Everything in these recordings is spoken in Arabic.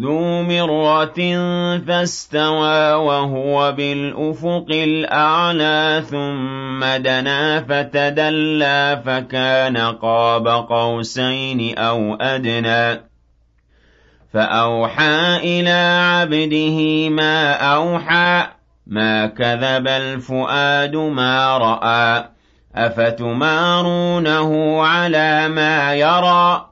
ذو مرة فاستوى وهو بالأفق الأعلى ثم دنا فتدلى فكان قاب قوسين أو أدنى. فأوحى إلى عبده ما أوحى ما كذب الفؤاد ما رأى. أفتمارونه على ما يرى؟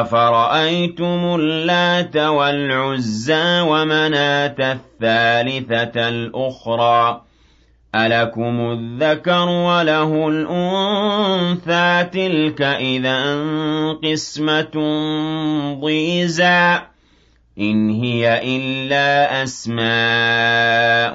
أَفَرَأَيْتُمُ اللَّاتَ وَالْعُزَّىٰ وَمَنَاةَ الثَّالِثَةَ الْأُخْرَىٰ أَلَكُمُ الذَّكَرُ وَلَهُ الْأُنثَىٰ تِلْكَ إِذًا قِسْمَةٌ ضِيزَىٰ إِنْ هِيَ إِلَّا أَسْمَاءٌ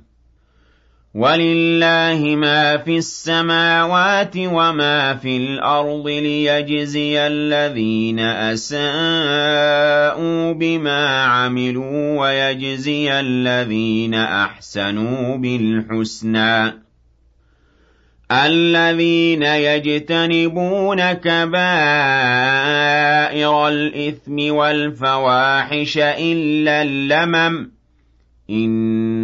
وَلِلَّهِ مَا فِي السَّمَاوَاتِ وَمَا فِي الْأَرْضِ لِيَجْزِيَ الَّذِينَ أَسَاءُوا بِمَا عَمِلُوا وَيَجْزِيَ الَّذِينَ أَحْسَنُوا بِالْحُسْنَى الَّذِينَ يَجْتَنِبُونَ كَبَائِرَ الْإِثْمِ وَالْفَوَاحِشَ إِلَّا اللَّمَمَ إِنَّ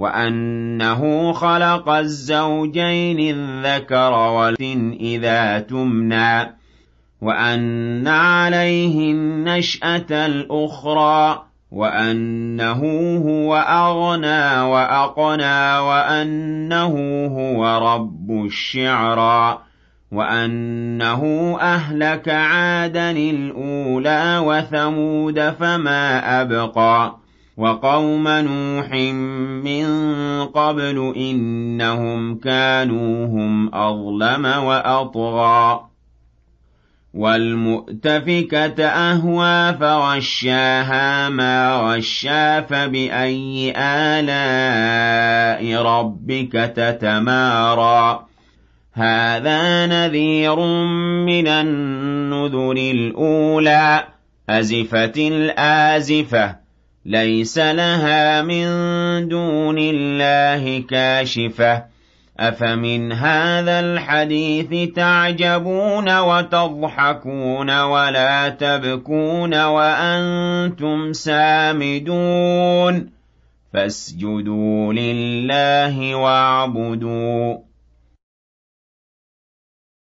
وَأَنَّهُ خَلَقَ الزَّوْجَيْنِ الذَّكَرَ وَالْأُنثَىٰ إِذَا تُمْنَىٰ وَأَنَّ عَلَيْهِ النَّشْأَةَ الْأُخْرَىٰ وَأَنَّهُ هُوَ أَغْنَىٰ وَأَقْنَىٰ وَأَنَّهُ هُوَ رَبُّ الشِّعْرَىٰ وَأَنَّهُ أَهْلَكَ عَادًا الْأُولَىٰ وَثَمُودَ فَمَا أَبْقَىٰ. وَقَوْمَ نُوحٍ مِّن قَبْلُ ۖ إِنَّهُمْ كَانُوا هُمْ أَظْلَمَ وَأَطْغَىٰ. وَالْمُؤْتَفِكَةَ أَهْوَىٰ فَغَشَّاهَا مَا غَشَّىٰ فَبِأَيِّ آلَاءِ رَبِّكَ تَتَمَارَىٰ. هَٰذَا نَذِيرٌ مِّنَ النُّذُرِ الْأُولَىٰ. أَزِفَتِ الْآزِفَةُ لَيْسَ لَهَا مِن دُونِ اللَّهِ كَاشِفَةٌ. أَفَمِنْ هَٰذَا الْحَدِيثِ تَعْجَبُونَ وَتَضْحَكُونَ وَلَا تَبْكُونَ وَأَنتُمْ سَامِدُونَ؟ فَاسْجُدُوا لِلَّهِ وَاعْبُدُوا ۩